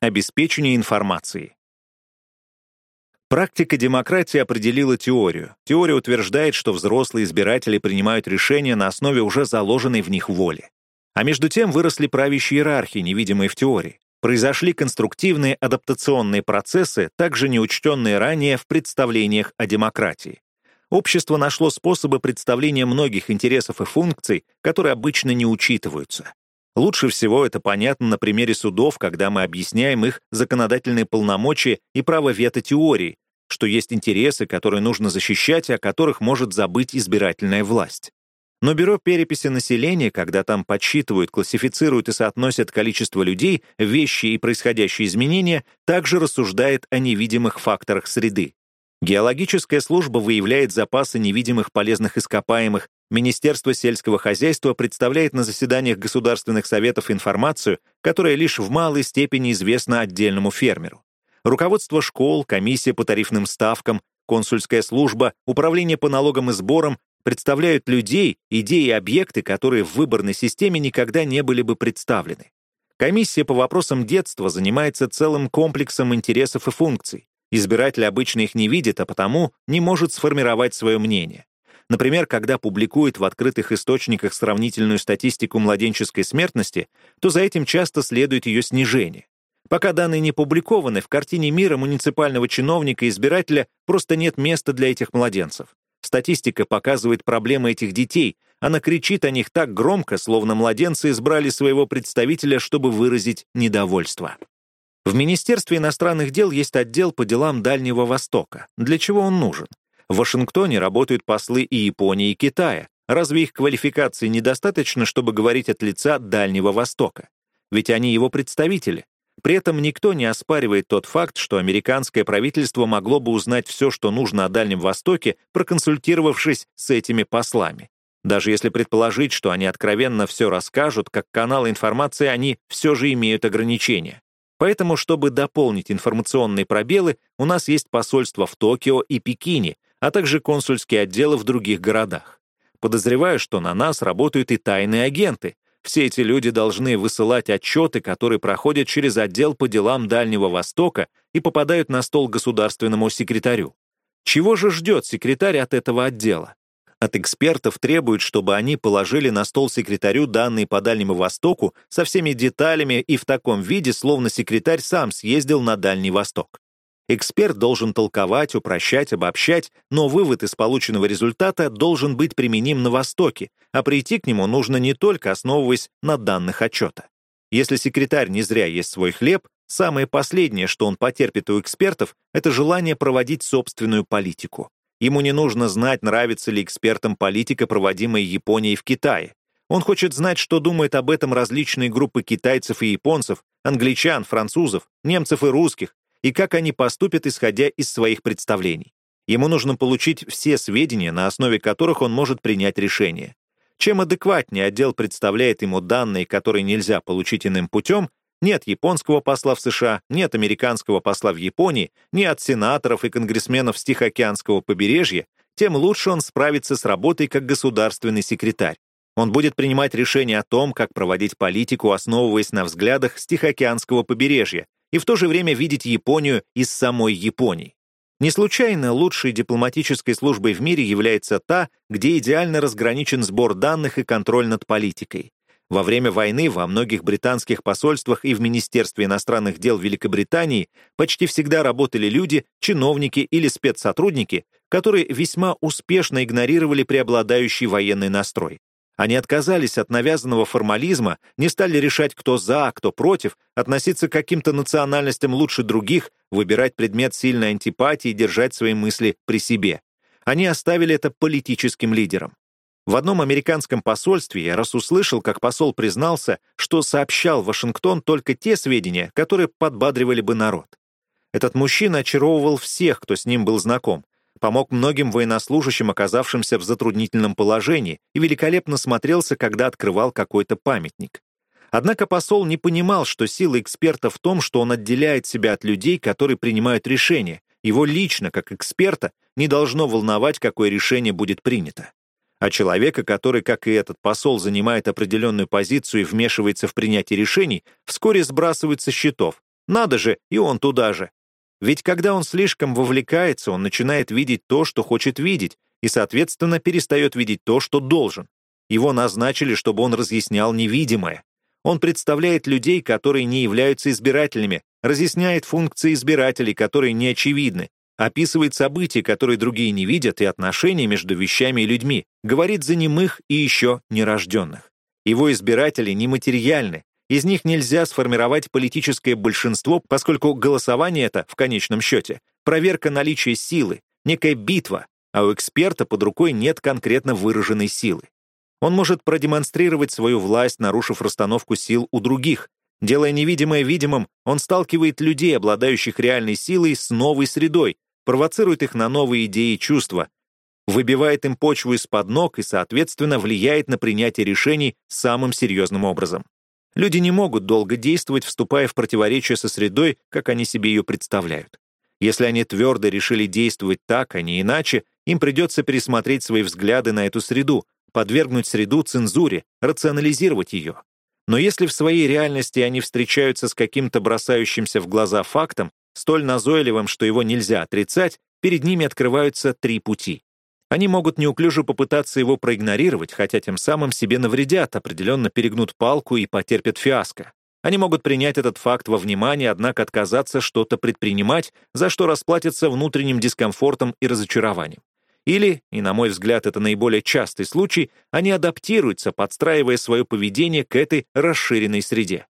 Обеспечение информацией. Практика демократии определила теорию. Теория утверждает, что взрослые избиратели принимают решения на основе уже заложенной в них воли. А между тем выросли правящие иерархии, невидимые в теории. Произошли конструктивные адаптационные процессы, также неучтенные ранее в представлениях о демократии. Общество нашло способы представления многих интересов и функций, которые обычно не учитываются. Лучше всего это понятно на примере судов, когда мы объясняем их законодательные полномочия и право вето теории, что есть интересы, которые нужно защищать и о которых может забыть избирательная власть. Но Бюро переписи населения, когда там подсчитывают, классифицируют и соотносят количество людей, вещи и происходящие изменения, также рассуждает о невидимых факторах среды. Геологическая служба выявляет запасы невидимых полезных ископаемых, Министерство сельского хозяйства представляет на заседаниях государственных советов информацию, которая лишь в малой степени известна отдельному фермеру. Руководство школ, комиссия по тарифным ставкам, консульская служба, управление по налогам и сборам представляют людей, идеи и объекты, которые в выборной системе никогда не были бы представлены. Комиссия по вопросам детства занимается целым комплексом интересов и функций. Избиратель обычно их не видит, а потому не может сформировать свое мнение. Например, когда публикует в открытых источниках сравнительную статистику младенческой смертности, то за этим часто следует ее снижение. Пока данные не публикованы, в картине мира муниципального чиновника и избирателя просто нет места для этих младенцев. Статистика показывает проблемы этих детей, она кричит о них так громко, словно младенцы избрали своего представителя, чтобы выразить недовольство. В Министерстве иностранных дел есть отдел по делам Дальнего Востока. Для чего он нужен? В Вашингтоне работают послы и Японии, и Китая. Разве их квалификации недостаточно, чтобы говорить от лица Дальнего Востока? Ведь они его представители. При этом никто не оспаривает тот факт, что американское правительство могло бы узнать все, что нужно о Дальнем Востоке, проконсультировавшись с этими послами. Даже если предположить, что они откровенно все расскажут, как каналы информации они все же имеют ограничения. Поэтому, чтобы дополнить информационные пробелы, у нас есть посольства в Токио и Пекине, а также консульские отделы в других городах. Подозреваю, что на нас работают и тайные агенты. Все эти люди должны высылать отчеты, которые проходят через отдел по делам Дальнего Востока и попадают на стол государственному секретарю. Чего же ждет секретарь от этого отдела? От экспертов требуют, чтобы они положили на стол секретарю данные по Дальнему Востоку со всеми деталями и в таком виде, словно секретарь сам съездил на Дальний Восток. Эксперт должен толковать, упрощать, обобщать, но вывод из полученного результата должен быть применим на Востоке, а прийти к нему нужно не только основываясь на данных отчета. Если секретарь не зря ест свой хлеб, самое последнее, что он потерпит у экспертов, это желание проводить собственную политику. Ему не нужно знать, нравится ли экспертам политика, проводимая Японией в Китае. Он хочет знать, что думают об этом различные группы китайцев и японцев, англичан, французов, немцев и русских, и как они поступят, исходя из своих представлений. Ему нужно получить все сведения, на основе которых он может принять решение. Чем адекватнее отдел представляет ему данные, которые нельзя получить иным путем, нет японского посла в США, нет американского посла в Японии, ни от сенаторов и конгрессменов с Тихоокеанского побережья, тем лучше он справится с работой как государственный секретарь. Он будет принимать решения о том, как проводить политику, основываясь на взглядах с Тихоокеанского побережья, и в то же время видеть Японию из самой Японии. Не случайно лучшей дипломатической службой в мире является та, где идеально разграничен сбор данных и контроль над политикой. Во время войны во многих британских посольствах и в Министерстве иностранных дел Великобритании почти всегда работали люди, чиновники или спецсотрудники, которые весьма успешно игнорировали преобладающий военный настрой. Они отказались от навязанного формализма, не стали решать, кто за, кто против, относиться к каким-то национальностям лучше других, выбирать предмет сильной антипатии и держать свои мысли при себе. Они оставили это политическим лидерам. В одном американском посольстве я раз услышал, как посол признался, что сообщал Вашингтон только те сведения, которые подбадривали бы народ. Этот мужчина очаровывал всех, кто с ним был знаком, помог многим военнослужащим, оказавшимся в затруднительном положении, и великолепно смотрелся, когда открывал какой-то памятник. Однако посол не понимал, что сила эксперта в том, что он отделяет себя от людей, которые принимают решения. Его лично, как эксперта, не должно волновать, какое решение будет принято а человека, который, как и этот посол, занимает определенную позицию и вмешивается в принятие решений, вскоре сбрасывают со счетов, Надо же, и он туда же. Ведь когда он слишком вовлекается, он начинает видеть то, что хочет видеть, и, соответственно, перестает видеть то, что должен. Его назначили, чтобы он разъяснял невидимое. Он представляет людей, которые не являются избирателями, разъясняет функции избирателей, которые не очевидны, описывает события, которые другие не видят, и отношения между вещами и людьми, говорит за немых и еще нерожденных. Его избиратели нематериальны, из них нельзя сформировать политическое большинство, поскольку голосование это, в конечном счете, проверка наличия силы, некая битва, а у эксперта под рукой нет конкретно выраженной силы. Он может продемонстрировать свою власть, нарушив расстановку сил у других. Делая невидимое видимым, он сталкивает людей, обладающих реальной силой, с новой средой, провоцирует их на новые идеи и чувства, выбивает им почву из-под ног и, соответственно, влияет на принятие решений самым серьезным образом. Люди не могут долго действовать, вступая в противоречие со средой, как они себе ее представляют. Если они твердо решили действовать так, а не иначе, им придется пересмотреть свои взгляды на эту среду, подвергнуть среду цензуре, рационализировать ее. Но если в своей реальности они встречаются с каким-то бросающимся в глаза фактом, столь назойливым, что его нельзя отрицать, перед ними открываются три пути. Они могут неуклюже попытаться его проигнорировать, хотя тем самым себе навредят, определенно перегнут палку и потерпят фиаско. Они могут принять этот факт во внимание, однако отказаться что-то предпринимать, за что расплатятся внутренним дискомфортом и разочарованием. Или, и на мой взгляд это наиболее частый случай, они адаптируются, подстраивая свое поведение к этой расширенной среде.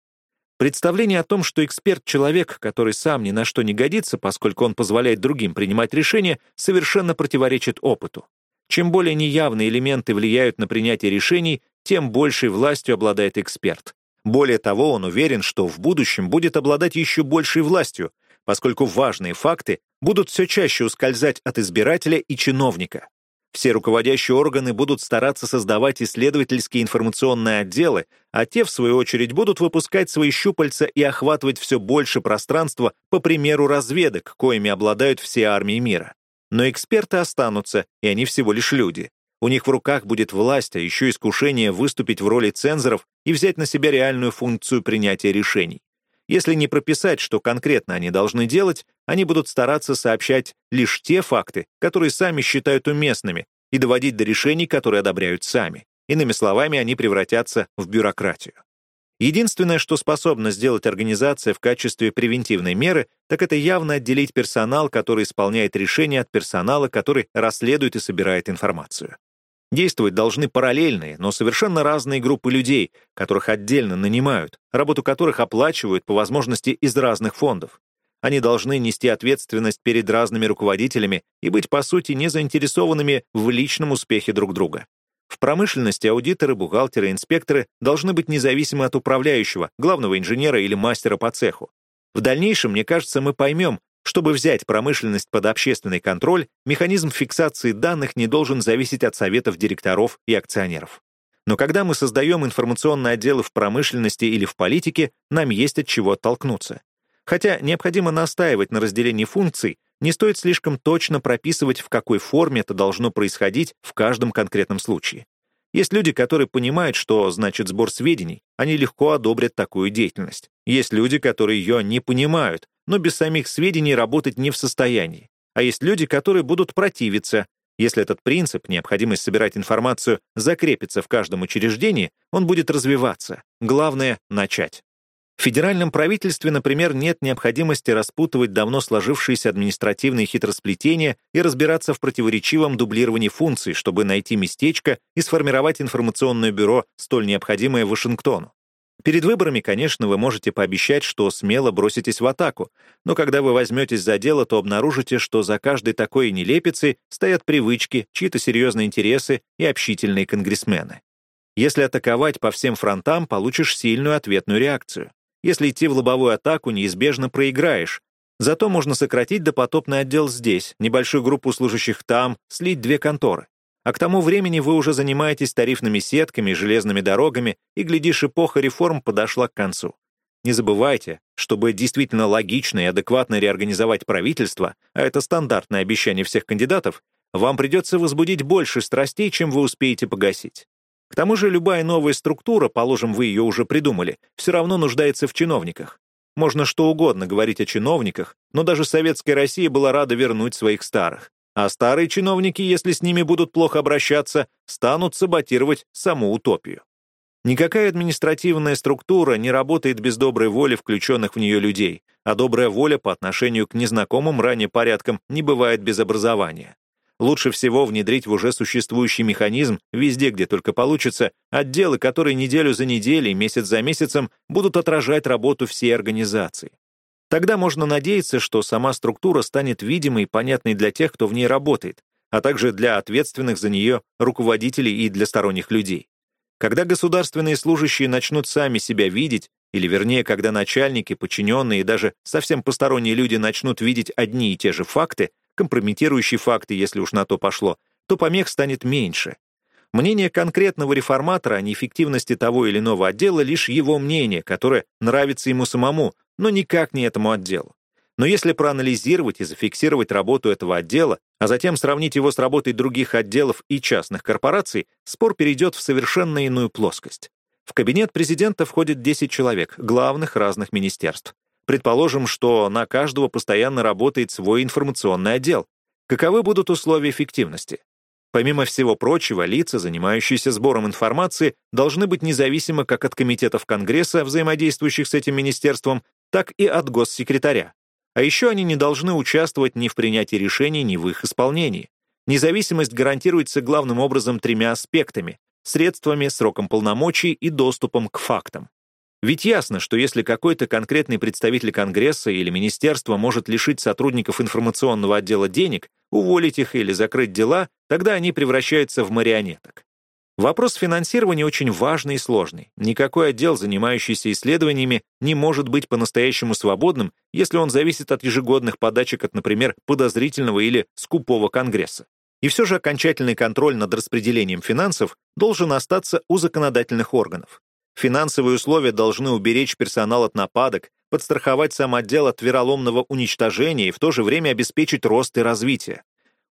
Представление о том, что эксперт — человек, который сам ни на что не годится, поскольку он позволяет другим принимать решения, совершенно противоречит опыту. Чем более неявные элементы влияют на принятие решений, тем большей властью обладает эксперт. Более того, он уверен, что в будущем будет обладать еще большей властью, поскольку важные факты будут все чаще ускользать от избирателя и чиновника. Все руководящие органы будут стараться создавать исследовательские информационные отделы, а те, в свою очередь, будут выпускать свои щупальца и охватывать все больше пространства по примеру разведок, коими обладают все армии мира. Но эксперты останутся, и они всего лишь люди. У них в руках будет власть, а еще искушение выступить в роли цензоров и взять на себя реальную функцию принятия решений. Если не прописать, что конкретно они должны делать, они будут стараться сообщать лишь те факты, которые сами считают уместными, и доводить до решений, которые одобряют сами. Иными словами, они превратятся в бюрократию. Единственное, что способна сделать организация в качестве превентивной меры, так это явно отделить персонал, который исполняет решения от персонала, который расследует и собирает информацию. Действовать должны параллельные, но совершенно разные группы людей, которых отдельно нанимают, работу которых оплачивают по возможности из разных фондов. Они должны нести ответственность перед разными руководителями и быть, по сути, не заинтересованными в личном успехе друг друга. В промышленности аудиторы, бухгалтеры, инспекторы должны быть независимы от управляющего, главного инженера или мастера по цеху. В дальнейшем, мне кажется, мы поймем, чтобы взять промышленность под общественный контроль, механизм фиксации данных не должен зависеть от советов директоров и акционеров. Но когда мы создаем информационные отделы в промышленности или в политике, нам есть от чего оттолкнуться. Хотя необходимо настаивать на разделении функций, не стоит слишком точно прописывать, в какой форме это должно происходить в каждом конкретном случае. Есть люди, которые понимают, что значит сбор сведений, они легко одобрят такую деятельность. Есть люди, которые ее не понимают, но без самих сведений работать не в состоянии. А есть люди, которые будут противиться. Если этот принцип, необходимость собирать информацию, закрепится в каждом учреждении, он будет развиваться. Главное — начать. В федеральном правительстве, например, нет необходимости распутывать давно сложившиеся административные хитросплетения и разбираться в противоречивом дублировании функций, чтобы найти местечко и сформировать информационное бюро, столь необходимое Вашингтону. Перед выборами, конечно, вы можете пообещать, что смело броситесь в атаку, но когда вы возьметесь за дело, то обнаружите, что за каждой такой нелепицей стоят привычки, чьи-то серьезные интересы и общительные конгрессмены. Если атаковать по всем фронтам, получишь сильную ответную реакцию. Если идти в лобовую атаку, неизбежно проиграешь. Зато можно сократить допотопный отдел здесь, небольшую группу служащих там, слить две конторы. А к тому времени вы уже занимаетесь тарифными сетками, железными дорогами, и, глядишь, эпоха реформ подошла к концу. Не забывайте, чтобы действительно логично и адекватно реорганизовать правительство, а это стандартное обещание всех кандидатов, вам придется возбудить больше страстей, чем вы успеете погасить. К тому же любая новая структура, положим, вы ее уже придумали, все равно нуждается в чиновниках. можно что угодно говорить о чиновниках, но даже советская Россия была рада вернуть своих старых. А старые чиновники, если с ними будут плохо обращаться, станут саботировать саму утопию. Никакая административная структура не работает без доброй воли включенных в нее людей, а добрая воля по отношению к незнакомым ранее порядкам не бывает без образования. Лучше всего внедрить в уже существующий механизм везде, где только получится, отделы, которые неделю за неделей, месяц за месяцем будут отражать работу всей организации. Тогда можно надеяться, что сама структура станет видимой и понятной для тех, кто в ней работает, а также для ответственных за нее руководителей и для сторонних людей. Когда государственные служащие начнут сами себя видеть, или вернее, когда начальники, подчиненные и даже совсем посторонние люди начнут видеть одни и те же факты, компрометирующие факты, если уж на то пошло, то помех станет меньше. Мнение конкретного реформатора о неэффективности того или иного отдела лишь его мнение, которое нравится ему самому, но никак не этому отделу. Но если проанализировать и зафиксировать работу этого отдела, а затем сравнить его с работой других отделов и частных корпораций, спор перейдет в совершенно иную плоскость. В кабинет президента входит 10 человек, главных разных министерств. Предположим, что на каждого постоянно работает свой информационный отдел. Каковы будут условия эффективности? Помимо всего прочего, лица, занимающиеся сбором информации, должны быть независимы как от комитетов Конгресса, взаимодействующих с этим министерством, так и от госсекретаря. А еще они не должны участвовать ни в принятии решений, ни в их исполнении. Независимость гарантируется главным образом тремя аспектами — средствами, сроком полномочий и доступом к фактам. Ведь ясно, что если какой-то конкретный представитель Конгресса или министерства может лишить сотрудников информационного отдела денег, уволить их или закрыть дела, тогда они превращаются в марионеток. Вопрос финансирования очень важный и сложный. Никакой отдел, занимающийся исследованиями, не может быть по-настоящему свободным, если он зависит от ежегодных подачек от, например, подозрительного или скупого Конгресса. И все же окончательный контроль над распределением финансов должен остаться у законодательных органов. Финансовые условия должны уберечь персонал от нападок, подстраховать сам отдел от вероломного уничтожения и в то же время обеспечить рост и развитие.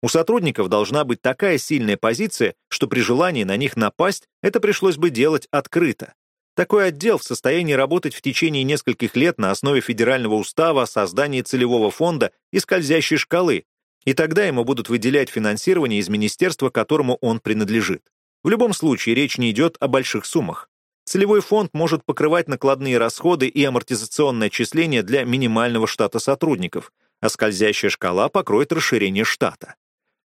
У сотрудников должна быть такая сильная позиция, что при желании на них напасть это пришлось бы делать открыто. Такой отдел в состоянии работать в течение нескольких лет на основе федерального устава о создании целевого фонда и скользящей шкалы, и тогда ему будут выделять финансирование из министерства, которому он принадлежит. В любом случае речь не идет о больших суммах. Целевой фонд может покрывать накладные расходы и амортизационное отчисление для минимального штата сотрудников, а скользящая шкала покроет расширение штата.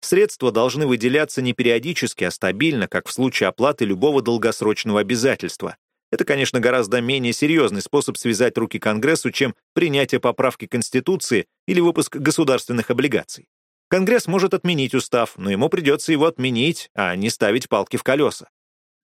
Средства должны выделяться не периодически, а стабильно, как в случае оплаты любого долгосрочного обязательства. Это, конечно, гораздо менее серьезный способ связать руки Конгрессу, чем принятие поправки Конституции или выпуск государственных облигаций. Конгресс может отменить устав, но ему придется его отменить, а не ставить палки в колеса.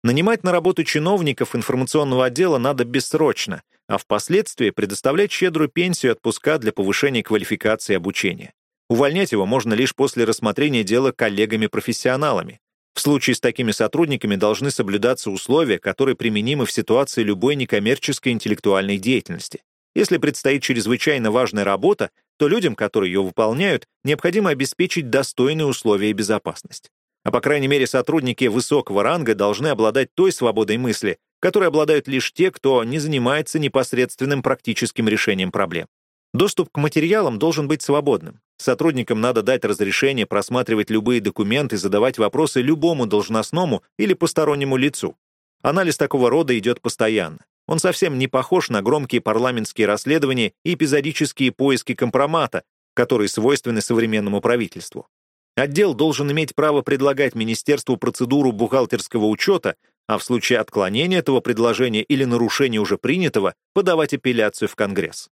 Нанимать на работу чиновников информационного отдела надо бессрочно, а впоследствии предоставлять щедрую пенсию отпуска для повышения квалификации и обучения. Увольнять его можно лишь после рассмотрения дела коллегами-профессионалами. В случае с такими сотрудниками должны соблюдаться условия, которые применимы в ситуации любой некоммерческой интеллектуальной деятельности. Если предстоит чрезвычайно важная работа, то людям, которые ее выполняют, необходимо обеспечить достойные условия и безопасность. А по крайней мере сотрудники высокого ранга должны обладать той свободой мысли, которой обладают лишь те, кто не занимается непосредственным практическим решением проблем. Доступ к материалам должен быть свободным. Сотрудникам надо дать разрешение просматривать любые документы, задавать вопросы любому должностному или постороннему лицу. Анализ такого рода идет постоянно. Он совсем не похож на громкие парламентские расследования и эпизодические поиски компромата, которые свойственны современному правительству. Отдел должен иметь право предлагать министерству процедуру бухгалтерского учета, а в случае отклонения этого предложения или нарушения уже принятого подавать апелляцию в Конгресс.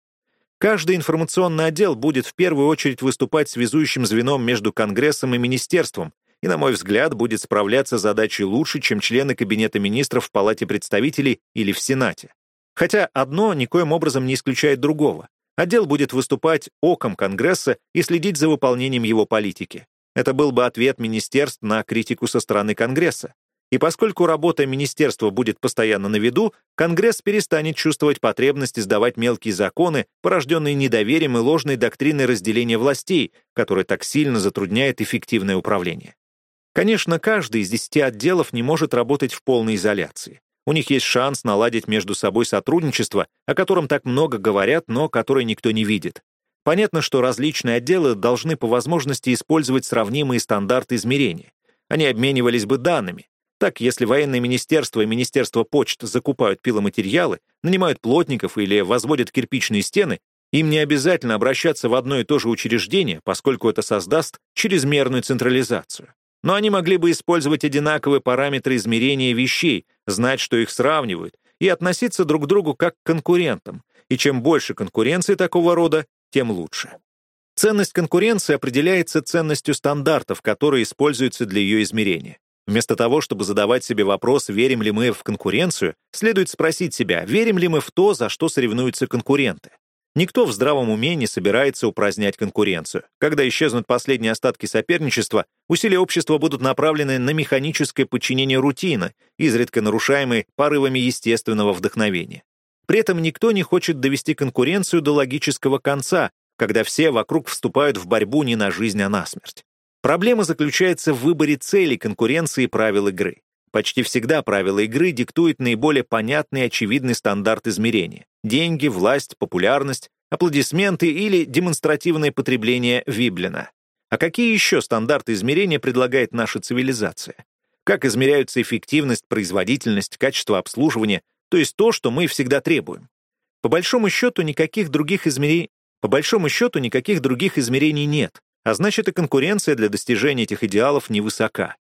Каждый информационный отдел будет в первую очередь выступать связующим звеном между Конгрессом и Министерством, и, на мой взгляд, будет справляться с задачей лучше, чем члены Кабинета министров в Палате представителей или в Сенате. Хотя одно никоим образом не исключает другого. Отдел будет выступать оком Конгресса и следить за выполнением его политики. Это был бы ответ министерств на критику со стороны Конгресса. И поскольку работа министерства будет постоянно на виду, Конгресс перестанет чувствовать потребность издавать мелкие законы, порожденные недоверием и ложной доктриной разделения властей, которая так сильно затрудняет эффективное управление. Конечно, каждый из десяти отделов не может работать в полной изоляции. У них есть шанс наладить между собой сотрудничество, о котором так много говорят, но которое никто не видит. Понятно, что различные отделы должны по возможности использовать сравнимые стандарты измерения. Они обменивались бы данными. Так, если военное министерство и министерство почт закупают пиломатериалы, нанимают плотников или возводят кирпичные стены, им не обязательно обращаться в одно и то же учреждение, поскольку это создаст чрезмерную централизацию. Но они могли бы использовать одинаковые параметры измерения вещей, знать, что их сравнивают, и относиться друг к другу как к конкурентам. И чем больше конкуренции такого рода, тем лучше. Ценность конкуренции определяется ценностью стандартов, которые используются для ее измерения. Вместо того, чтобы задавать себе вопрос, верим ли мы в конкуренцию, следует спросить себя, верим ли мы в то, за что соревнуются конкуренты. Никто в здравом уме не собирается упразднять конкуренцию. Когда исчезнут последние остатки соперничества, усилия общества будут направлены на механическое подчинение рутины, изредка нарушаемой порывами естественного вдохновения. При этом никто не хочет довести конкуренцию до логического конца, когда все вокруг вступают в борьбу не на жизнь, а на смерть. Проблема заключается в выборе целей конкуренции и правил игры. Почти всегда правила игры диктуют наиболее понятный и очевидный стандарт измерения — деньги, власть, популярность, аплодисменты или демонстративное потребление Виблина. А какие еще стандарты измерения предлагает наша цивилизация? Как измеряются эффективность, производительность, качество обслуживания, то есть то, что мы всегда требуем? По большому счету, никаких других измерений, по большому счету, никаких других измерений нет, а значит и конкуренция для достижения этих идеалов невысока.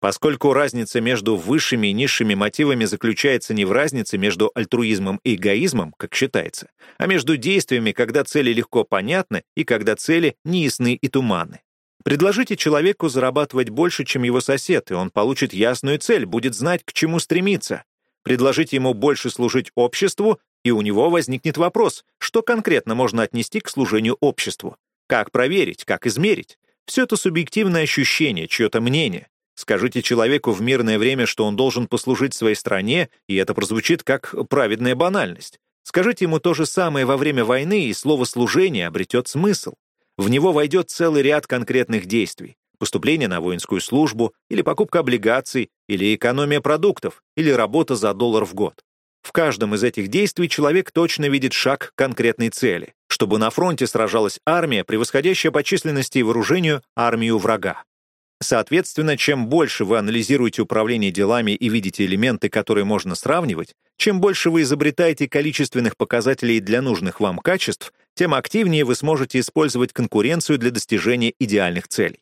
Поскольку разница между высшими и низшими мотивами заключается не в разнице между альтруизмом и эгоизмом, как считается, а между действиями, когда цели легко понятны и когда цели неясны и туманны. Предложите человеку зарабатывать больше, чем его сосед, и он получит ясную цель, будет знать, к чему стремиться. Предложите ему больше служить обществу, и у него возникнет вопрос, что конкретно можно отнести к служению обществу. Как проверить, как измерить? Все это субъективное ощущение, чье-то мнение. Скажите человеку в мирное время, что он должен послужить своей стране, и это прозвучит как праведная банальность. Скажите ему то же самое во время войны, и слово «служение» обретет смысл. В него войдет целый ряд конкретных действий. Поступление на воинскую службу, или покупка облигаций, или экономия продуктов, или работа за доллар в год. В каждом из этих действий человек точно видит шаг к конкретной цели, чтобы на фронте сражалась армия, превосходящая по численности и вооружению армию врага. Соответственно, чем больше вы анализируете управление делами и видите элементы, которые можно сравнивать, чем больше вы изобретаете количественных показателей для нужных вам качеств, тем активнее вы сможете использовать конкуренцию для достижения идеальных целей.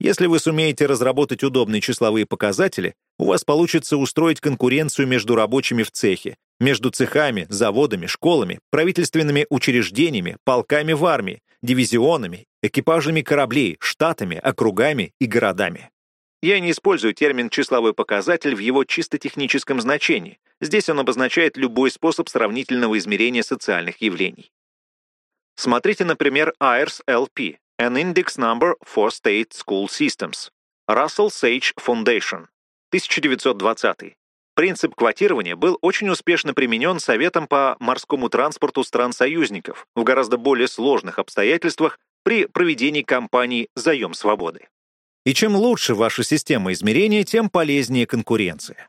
Если вы сумеете разработать удобные числовые показатели, у вас получится устроить конкуренцию между рабочими в цехе, между цехами, заводами, школами, правительственными учреждениями, полками в армии, дивизионами, экипажами кораблей, штатами, округами и городами. Я не использую термин «числовой показатель» в его чисто техническом значении. Здесь он обозначает любой способ сравнительного измерения социальных явлений. Смотрите, например, IRS-LP An Index Number for State School Systems. Russell Sage Foundation. 1920. Принцип квотирования был очень успешно применен Советом по морскому транспорту стран-союзников в гораздо более сложных обстоятельствах при проведении кампании «Заем свободы». И чем лучше ваша система измерения, тем полезнее конкуренция.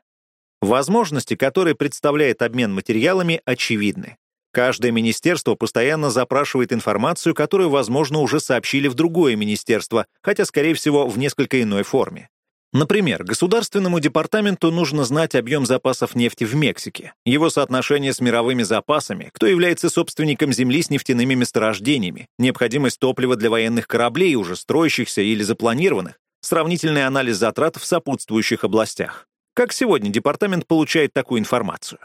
Возможности, которые представляет обмен материалами, очевидны. Каждое министерство постоянно запрашивает информацию, которую, возможно, уже сообщили в другое министерство, хотя, скорее всего, в несколько иной форме. Например, Государственному департаменту нужно знать объем запасов нефти в Мексике, его соотношение с мировыми запасами, кто является собственником земли с нефтяными месторождениями, необходимость топлива для военных кораблей, уже строящихся или запланированных, сравнительный анализ затрат в сопутствующих областях. Как сегодня департамент получает такую информацию?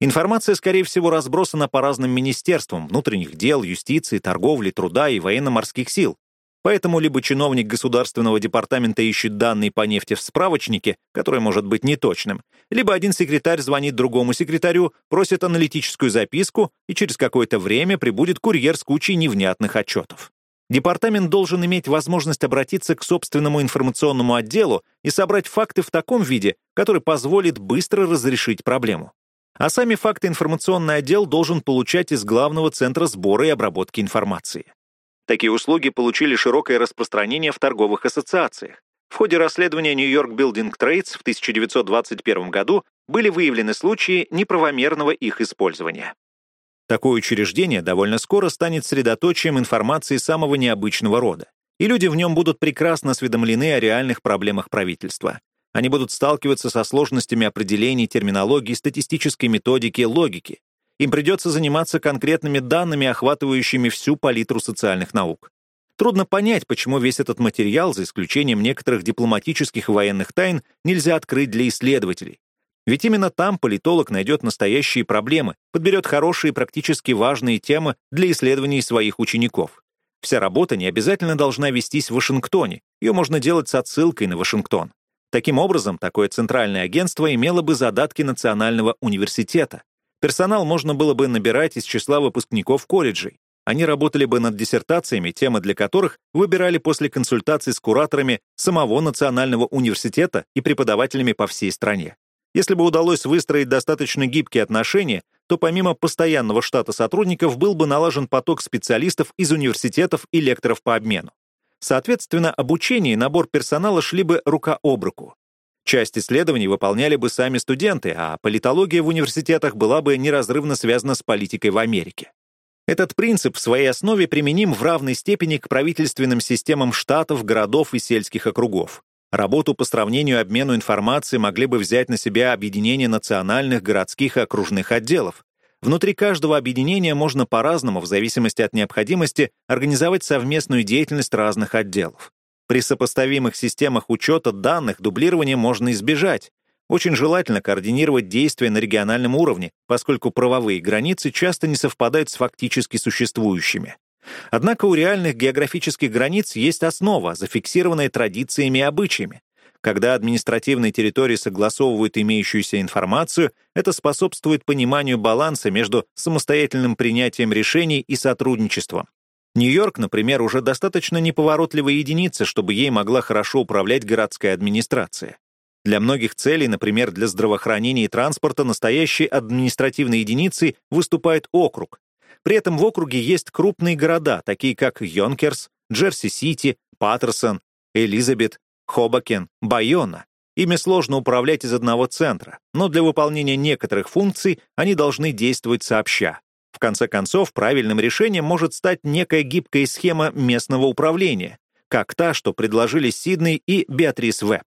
Информация, скорее всего, разбросана по разным министерствам внутренних дел, юстиции, торговли, труда и военно-морских сил. Поэтому либо чиновник государственного департамента ищет данные по нефти в справочнике, который может быть неточным, либо один секретарь звонит другому секретарю, просит аналитическую записку, и через какое-то время прибудет курьер с кучей невнятных отчетов. Департамент должен иметь возможность обратиться к собственному информационному отделу и собрать факты в таком виде, который позволит быстро разрешить проблему. А сами факты информационный отдел должен получать из главного центра сбора и обработки информации. Такие услуги получили широкое распространение в торговых ассоциациях. В ходе расследования New York Building Trades в 1921 году были выявлены случаи неправомерного их использования. Такое учреждение довольно скоро станет средоточием информации самого необычного рода, и люди в нем будут прекрасно осведомлены о реальных проблемах правительства. Они будут сталкиваться со сложностями определений, терминологии, статистической методики, логики. Им придется заниматься конкретными данными, охватывающими всю палитру социальных наук. Трудно понять, почему весь этот материал, за исключением некоторых дипломатических и военных тайн, нельзя открыть для исследователей. Ведь именно там политолог найдет настоящие проблемы, подберет хорошие практически важные темы для исследований своих учеников. Вся работа не обязательно должна вестись в Вашингтоне, ее можно делать с отсылкой на Вашингтон. Таким образом, такое центральное агентство имело бы задатки Национального университета. Персонал можно было бы набирать из числа выпускников колледжей. Они работали бы над диссертациями, темы для которых выбирали после консультаций с кураторами самого Национального университета и преподавателями по всей стране. Если бы удалось выстроить достаточно гибкие отношения, то помимо постоянного штата сотрудников был бы налажен поток специалистов из университетов и лекторов по обмену. Соответственно, обучение и набор персонала шли бы рука об руку. Часть исследований выполняли бы сами студенты, а политология в университетах была бы неразрывно связана с политикой в Америке. Этот принцип в своей основе применим в равной степени к правительственным системам штатов, городов и сельских округов. Работу по сравнению и обмену информацией могли бы взять на себя объединение национальных, городских и окружных отделов, Внутри каждого объединения можно по-разному, в зависимости от необходимости, организовать совместную деятельность разных отделов. При сопоставимых системах учета данных дублирование можно избежать. Очень желательно координировать действия на региональном уровне, поскольку правовые границы часто не совпадают с фактически существующими. Однако у реальных географических границ есть основа, зафиксированная традициями и обычаями. Когда административные территории согласовывают имеющуюся информацию, это способствует пониманию баланса между самостоятельным принятием решений и сотрудничеством. Нью-Йорк, например, уже достаточно неповоротливая единица, чтобы ей могла хорошо управлять городская администрация. Для многих целей, например, для здравоохранения и транспорта, настоящей административной единицей выступает округ. При этом в округе есть крупные города, такие как Йонкерс, Джерси-Сити, Паттерсон, Элизабет, Хобакен, Байона. Ими сложно управлять из одного центра, но для выполнения некоторых функций они должны действовать сообща. В конце концов, правильным решением может стать некая гибкая схема местного управления, как та, что предложили Сидней и Беатрис Веб.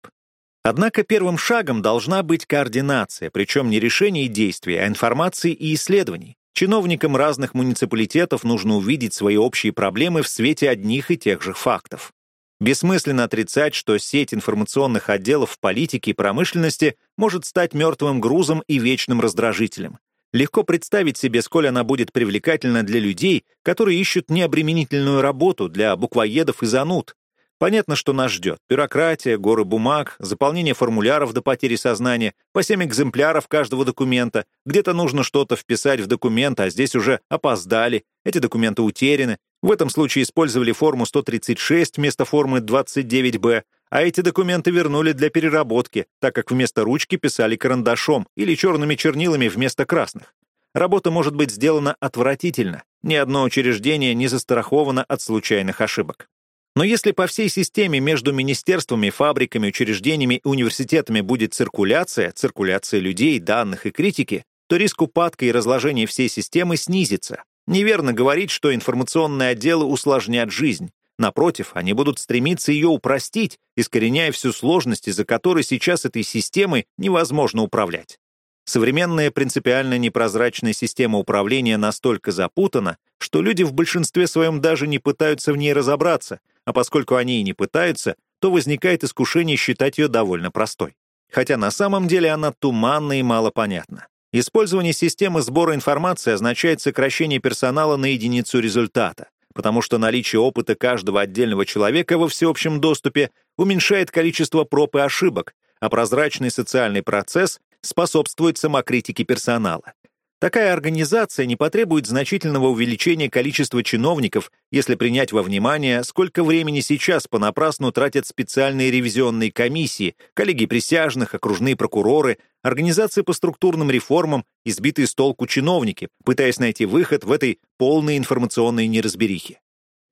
Однако первым шагом должна быть координация, причем не решение и действия, а информации и исследований. Чиновникам разных муниципалитетов нужно увидеть свои общие проблемы в свете одних и тех же фактов. Бессмысленно отрицать, что сеть информационных отделов в политике и промышленности может стать мертвым грузом и вечным раздражителем. Легко представить себе, сколь она будет привлекательна для людей, которые ищут необременительную работу для буквоедов и зануд, Понятно, что нас ждет. Бюрократия, горы бумаг, заполнение формуляров до потери сознания, по 7 экземпляров каждого документа. Где-то нужно что-то вписать в документ, а здесь уже опоздали. Эти документы утеряны. В этом случае использовали форму 136 вместо формы 29Б, а эти документы вернули для переработки, так как вместо ручки писали карандашом или черными чернилами вместо красных. Работа может быть сделана отвратительно. Ни одно учреждение не застраховано от случайных ошибок. Но если по всей системе между министерствами, фабриками, учреждениями и университетами будет циркуляция, циркуляция людей, данных и критики, то риск упадка и разложения всей системы снизится. Неверно говорить, что информационные отделы усложнят жизнь. Напротив, они будут стремиться ее упростить, искореняя всю сложность, из-за которой сейчас этой системой невозможно управлять. Современная принципиально непрозрачная система управления настолько запутана, что люди в большинстве своем даже не пытаются в ней разобраться, а поскольку они и не пытаются, то возникает искушение считать ее довольно простой. Хотя на самом деле она туманна и мало понятна. Использование системы сбора информации означает сокращение персонала на единицу результата, потому что наличие опыта каждого отдельного человека во всеобщем доступе уменьшает количество проб и ошибок, а прозрачный социальный процесс способствует самокритике персонала. Такая организация не потребует значительного увеличения количества чиновников, если принять во внимание, сколько времени сейчас понапрасну тратят специальные ревизионные комиссии, коллеги присяжных, окружные прокуроры, организации по структурным реформам, избитые с толку чиновники, пытаясь найти выход в этой полной информационной неразберихе.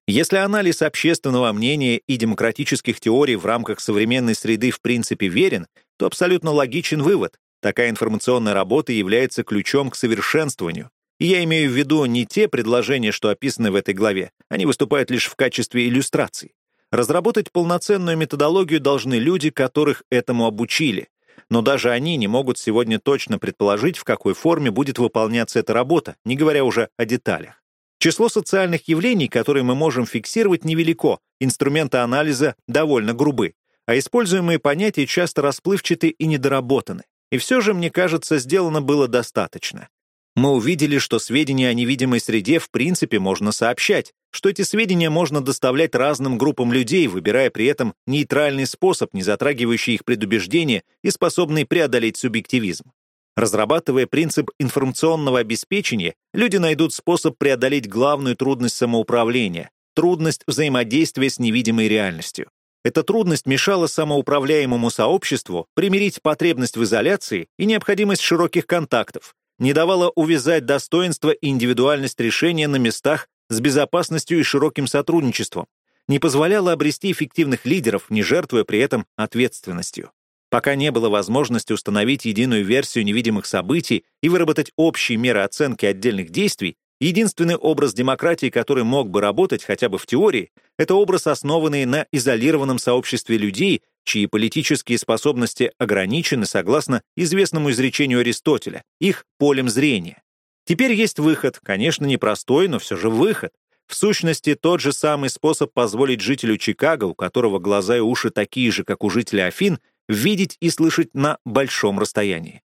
Если анализ общественного мнения и демократических теорий в рамках современной среды в принципе верен, то абсолютно логичен вывод Такая информационная работа является ключом к совершенствованию. И я имею в виду не те предложения, что описаны в этой главе, они выступают лишь в качестве иллюстраций. Разработать полноценную методологию должны люди, которых этому обучили. Но даже они не могут сегодня точно предположить, в какой форме будет выполняться эта работа, не говоря уже о деталях. Число социальных явлений, которые мы можем фиксировать, невелико, инструменты анализа довольно грубы, а используемые понятия часто расплывчаты и недоработаны. И все же, мне кажется, сделано было достаточно. Мы увидели, что сведения о невидимой среде в принципе можно сообщать, что эти сведения можно доставлять разным группам людей, выбирая при этом нейтральный способ, не затрагивающий их предубеждения и способный преодолеть субъективизм. Разрабатывая принцип информационного обеспечения, люди найдут способ преодолеть главную трудность самоуправления — трудность взаимодействия с невидимой реальностью. Эта трудность мешала самоуправляемому сообществу примирить потребность в изоляции и необходимость широких контактов, не давала увязать достоинство и индивидуальность решения на местах с безопасностью и широким сотрудничеством, не позволяла обрести эффективных лидеров, не жертвуя при этом ответственностью. Пока не было возможности установить единую версию невидимых событий и выработать общие меры оценки отдельных действий, единственный образ демократии, который мог бы работать хотя бы в теории, это образ, основанный на изолированном сообществе людей, чьи политические способности ограничены согласно известному изречению Аристотеля, их полем зрения. Теперь есть выход, конечно, непростой, но все же выход. В сущности, тот же самый способ позволить жителю Чикаго, у которого глаза и уши такие же, как у жителя Афин, видеть и слышать на большом расстоянии.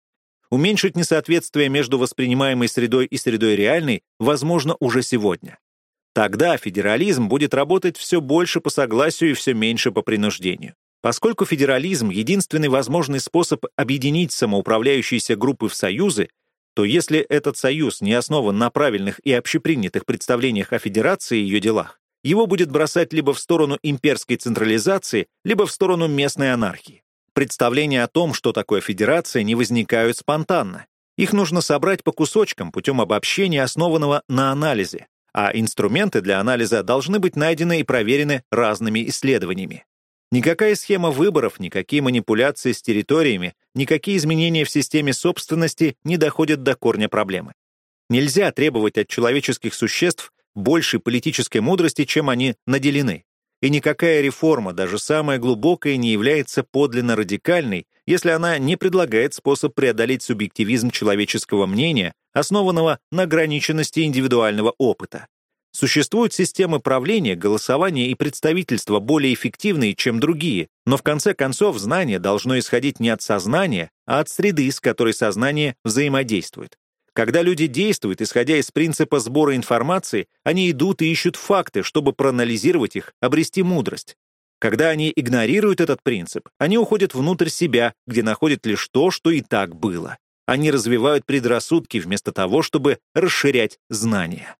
Уменьшить несоответствие между воспринимаемой средой и средой реальной возможно уже сегодня. Тогда федерализм будет работать все больше по согласию и все меньше по принуждению. Поскольку федерализм — единственный возможный способ объединить самоуправляющиеся группы в союзы, то если этот союз не основан на правильных и общепринятых представлениях о федерации и ее делах, его будет бросать либо в сторону имперской централизации, либо в сторону местной анархии. Представления о том, что такое федерация, не возникают спонтанно. Их нужно собрать по кусочкам путем обобщения, основанного на анализе, а инструменты для анализа должны быть найдены и проверены разными исследованиями. Никакая схема выборов, никакие манипуляции с территориями, никакие изменения в системе собственности не доходят до корня проблемы. Нельзя требовать от человеческих существ большей политической мудрости, чем они наделены. И никакая реформа, даже самая глубокая, не является подлинно радикальной, если она не предлагает способ преодолеть субъективизм человеческого мнения, основанного на ограниченности индивидуального опыта. Существуют системы правления, голосования и представительства более эффективные, чем другие, но в конце концов знание должно исходить не от сознания, а от среды, с которой сознание взаимодействует. Когда люди действуют, исходя из принципа сбора информации, они идут и ищут факты, чтобы проанализировать их, обрести мудрость. Когда они игнорируют этот принцип, они уходят внутрь себя, где находят лишь то, что и так было. Они развивают предрассудки вместо того, чтобы расширять знания.